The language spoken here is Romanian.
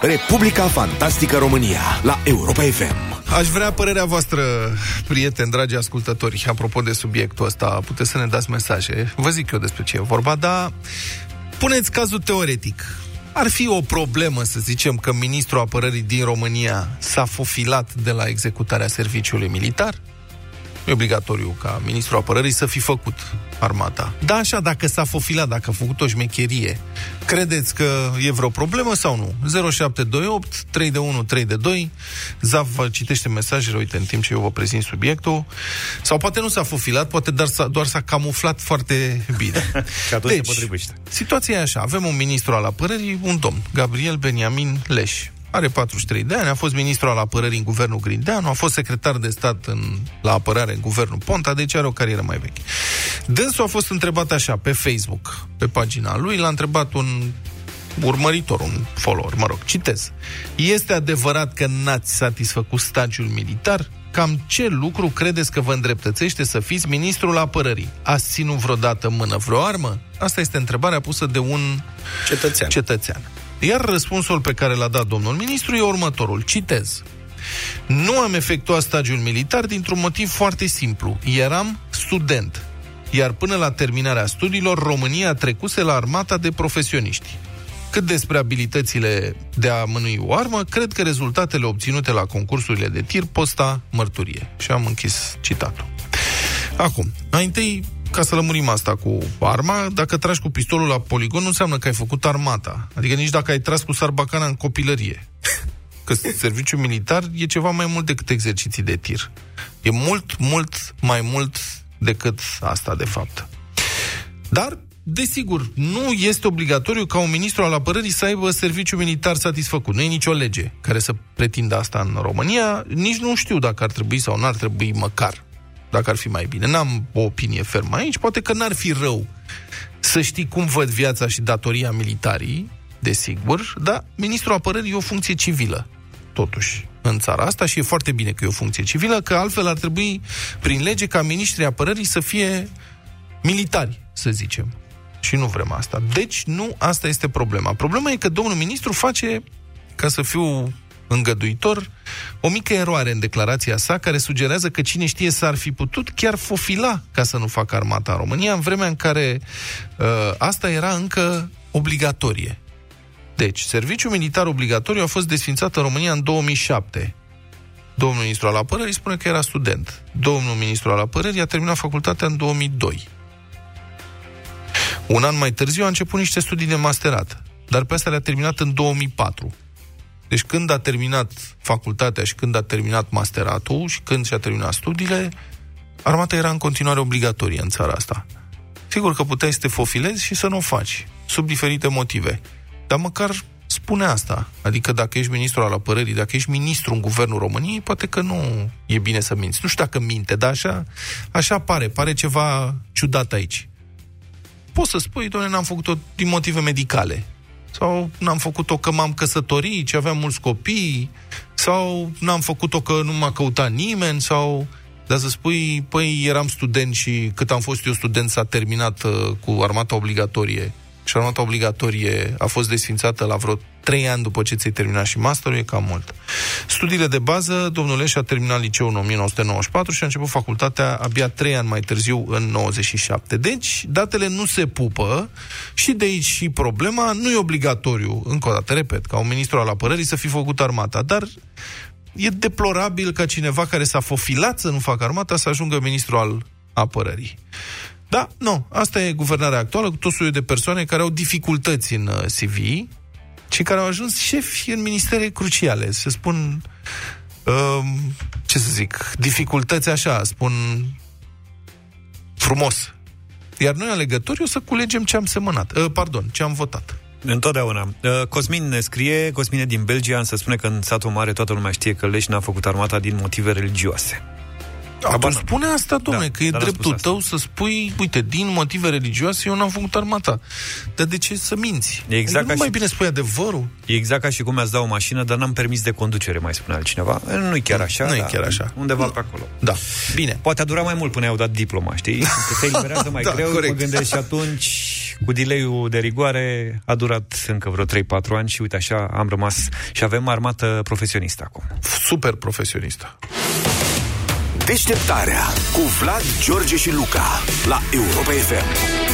Republica Fantastică România la Europa FM. Aș vrea părerea voastră, prieteni, dragi ascultători, apropo de subiectul ăsta, puteți să ne dați mesaje. Vă zic eu despre ce e vorba, dar puneți cazul teoretic. Ar fi o problemă, să zicem, că ministrul apărării din România s-a fofilat de la executarea serviciului militar? E obligatoriu ca ministrul apărării să fi făcut armata. Da, așa, dacă s-a fofilat, dacă a făcut o șmecherie, credeți că e vreo problemă sau nu? 0728 3 de 1 3 de 2 Zav citește mesajele, uite, în timp ce eu vă prezint subiectul. Sau poate nu s-a fofilat, poate doar s-a, doar s-a camuflat foarte bine. și atunci deci, se potrivește. Situația e așa. Avem un ministru al apărării, un domn, Gabriel Beniamin Leș are 43 de ani, a fost ministru al apărării în guvernul Grindeanu, a fost secretar de stat în, la apărare în guvernul Ponta, deci are o carieră mai veche. Dânsul a fost întrebat așa, pe Facebook, pe pagina lui, l-a întrebat un urmăritor, un follower, mă rog, citez. Este adevărat că n-ați satisfăcut stagiul militar? Cam ce lucru credeți că vă îndreptățește să fiți ministrul apărării? Ați ținut vreodată mână vreo armă? Asta este întrebarea pusă de un cetățean. cetățean. Iar răspunsul pe care l-a dat domnul ministru e următorul. Citez. Nu am efectuat stagiul militar dintr-un motiv foarte simplu. Eram student. Iar până la terminarea studiilor, România trecuse la armata de profesioniști. Cât despre abilitățile de a mânui o armă, cred că rezultatele obținute la concursurile de tir pot sta mărturie. Și am închis citatul. Acum, mai întâi ca să lămurim asta cu arma, dacă tragi cu pistolul la poligon, nu înseamnă că ai făcut armata. Adică nici dacă ai tras cu sarbacana în copilărie. Că serviciul militar e ceva mai mult decât exerciții de tir. E mult, mult mai mult decât asta, de fapt. Dar, desigur, nu este obligatoriu ca un ministru al apărării să aibă serviciu militar satisfăcut. Nu e nicio lege care să pretindă asta în România. Nici nu știu dacă ar trebui sau nu ar trebui măcar dacă ar fi mai bine. N-am o opinie fermă aici, poate că n-ar fi rău să știi cum văd viața și datoria militarii, desigur, dar ministrul apărării e o funcție civilă, totuși, în țara asta și e foarte bine că e o funcție civilă, că altfel ar trebui, prin lege, ca ministrii apărării să fie militari, să zicem. Și nu vrem asta. Deci, nu asta este problema. Problema e că domnul ministru face, ca să fiu îngăduitor, o mică eroare în declarația sa care sugerează că cine știe s-ar fi putut chiar fofila ca să nu facă armata în România, în vremea în care uh, asta era încă obligatorie. Deci, serviciul militar obligatoriu a fost desfințat în România în 2007. Domnul ministru al apărării spune că era student. Domnul ministru al apărării a terminat facultatea în 2002. Un an mai târziu a început niște studii de masterat, dar pe astea le-a terminat în 2004. Deci când a terminat facultatea și când a terminat masteratul și când și-a terminat studiile, armata era în continuare obligatorie în țara asta. Sigur că puteai să te fofilezi și să nu o faci, sub diferite motive. Dar măcar spune asta. Adică dacă ești ministru al apărării, dacă ești ministru în guvernul României, poate că nu e bine să minți. Nu știu dacă minte, dar așa, așa pare. Pare ceva ciudat aici. Poți să spui, doamne, n-am făcut-o din motive medicale sau n-am făcut-o că m-am căsătorit, ce aveam mulți copii, sau n-am făcut-o că nu m-a căutat nimeni, sau... Dar să spui, păi, eram student și cât am fost eu student s-a terminat uh, cu armata obligatorie și armata obligatorie a fost desfințată la vreo 3 ani după ce ți-ai terminat și masterul, e cam mult. Studiile de bază, domnul Leș a terminat liceul în 1994 și a început facultatea abia 3 ani mai târziu, în 97. Deci, datele nu se pupă și de aici și problema. Nu e obligatoriu, încă o dată, repet, ca un ministru al apărării să fi făcut armata, dar e deplorabil ca cineva care s-a fofilat să nu facă armata să ajungă ministru al apărării. Da, nu. Asta e guvernarea actuală cu tot soiul de persoane care au dificultăți în uh, CV și care au ajuns șefi în ministere cruciale. Se spun, uh, ce să zic, dificultăți așa, spun frumos. Iar noi, alegători, o să culegem ce am semănat. Uh, pardon, ce am votat. Întotdeauna. Uh, Cosmin ne scrie, Cosmin e din Belgia, să spune că în satul mare toată lumea știe că Leș n-a făcut armata din motive religioase. Da, tu spune asta, domnule, Da, că e dar a dreptul spus asta. tău să spui, uite, din motive religioase eu n-am făcut armata. Dar de ce să minți? E exact adică ca nu mai și- bine spui adevărul? E exact ca și cum mi-ați da o mașină, dar n-am permis de conducere, mai spune altcineva. Nu e chiar așa. Nu e dar chiar așa. Undeva Nu. pe acolo. Da. Bine. Poate a durat mai mult până i-au dat diploma, știi? Că se eliberează mai Da, greu, corect. mă gândesc și atunci, cu delay de rigoare, a durat încă vreo 3-4 ani și uite așa am rămas și avem armată profesionistă acum. Super profesionistă. Deșteptarea cu Vlad, George și Luca la Europa FM.